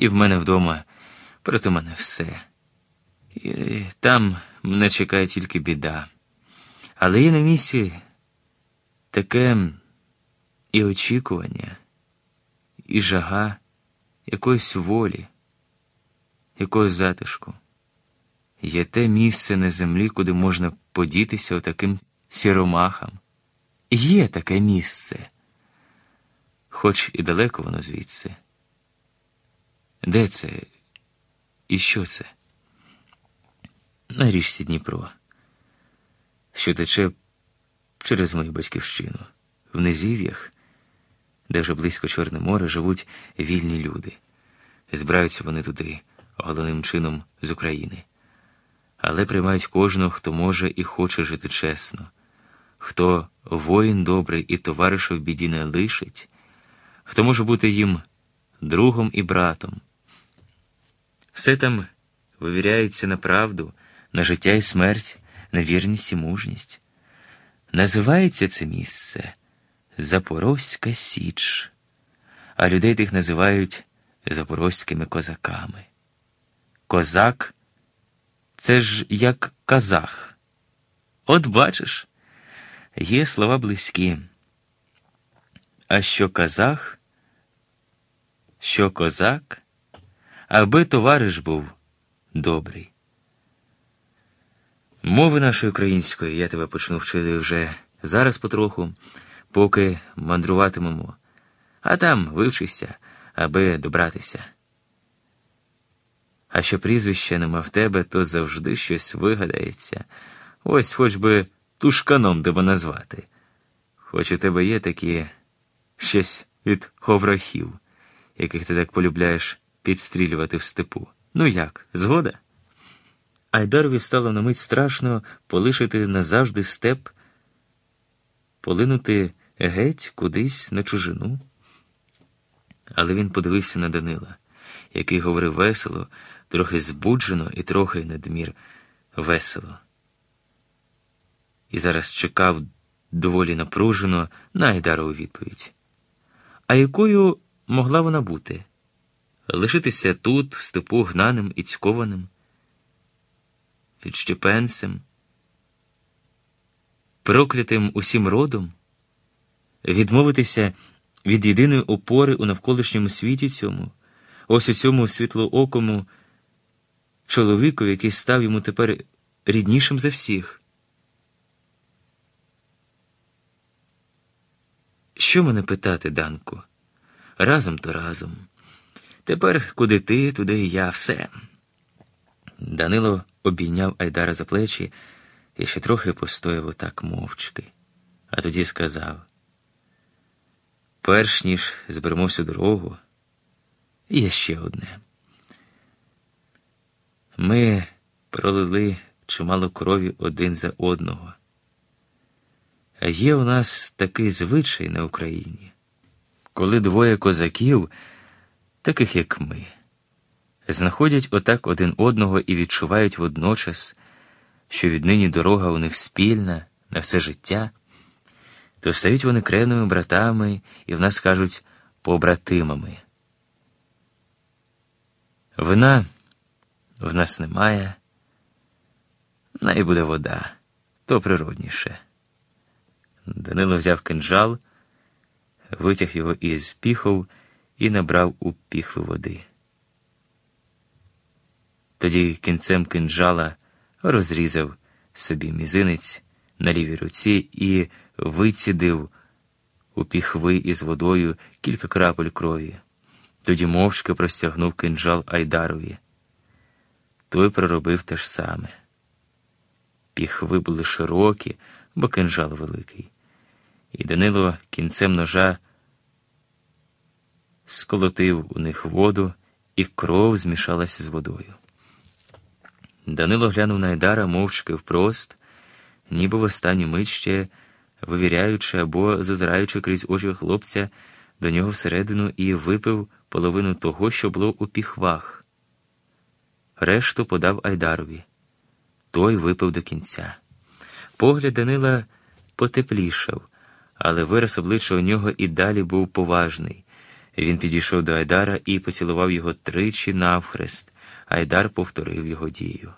і в мене вдома проти мене все. І там мене чекає тільки біда. Але є на місці таке і очікування, і жага якоїсь волі, якогось затишку. Є те місце на землі, куди можна подітися отаким сіромахам. Є таке місце, хоч і далеко воно звідси. Де це і що це? На річці Дніпро, що тече через мою батьківщину, в низів'ях, де вже близько Чорне море живуть вільні люди. Збираються вони туди, головним чином з України, але приймають кожного, хто може і хоче жити чесно, хто воїн добрий і товариша в біді не лишить, хто може бути їм другом і братом. Все там вивіряється на правду, на життя і смерть, на вірність і мужність. Називається це місце Запорозька Січ, а людей тих називають запорозькими козаками. Козак це ж як казах. От бачиш, є слова близькі. А що казах, що козак, аби товариш був добрий. Мови нашої української я тебе почну вчити вже зараз потроху, поки мандруватимемо, а там вивчишся, аби добратися. А що прізвище нема в тебе, то завжди щось вигадається. Ось хоч би тушканом тебе назвати. Хоч у тебе є такі щось від ховрахів, яких ти так полюбляєш підстрілювати в степу. Ну як, згода? Айдарові стало на мить страшно полишити назавжди степ, полинути геть кудись на чужину. Але він подивився на Данила, який говорив весело, трохи збуджено і трохи надмір весело. І зараз чекав доволі напружено на Айдарову відповідь. А якою могла вона бути? Лишитися тут, в степу гнаним і цькованим? відщепенцем, проклятим усім родом, відмовитися від єдиної опори у навколишньому світі цьому, ось у цьому світлоокому чоловіку, який став йому тепер ріднішим за всіх. Що мене питати, Данку? Разом то разом. Тепер куди ти, туди і я все. Данило обійняв Айдара за плечі і ще трохи постояв отак мовчки, а тоді сказав: перш ніж зберемо всю дорогу, є ще одне. Ми пролили чимало крові один за одного. Є у нас такий звичай на Україні, коли двоє козаків, таких як ми знаходять отак один одного і відчувають водночас, що віднині дорога у них спільна на все життя, то стають вони кревними братами і в нас кажуть побратимами. Вина в нас немає, най буде вода, то природніше. Данило взяв кинджал, витяг його із піхов і набрав у піхви води. Тоді кінцем кинджала розрізав собі мізинець на лівій руці і вицідив у піхви із водою кілька крапель крові. Тоді мовчки простягнув кинджал Айдарові. Той проробив те ж саме. Піхви були широкі, бо кинджал великий, і Данило кінцем ножа сколотив у них воду, і кров змішалася з водою. Данило глянув на Айдара мовчки впрост, ніби в останню мить ще вивіряючи або зазираючи крізь очі хлопця до нього всередину і випив половину того, що було у піхвах. Решту подав Айдарові. Той випив до кінця. Погляд Данила потеплішав, але вираз обличчя у нього і далі був поважний, Він підійшов до Айдара і поцілував його тричі навхрест. Айдар повторив його дію.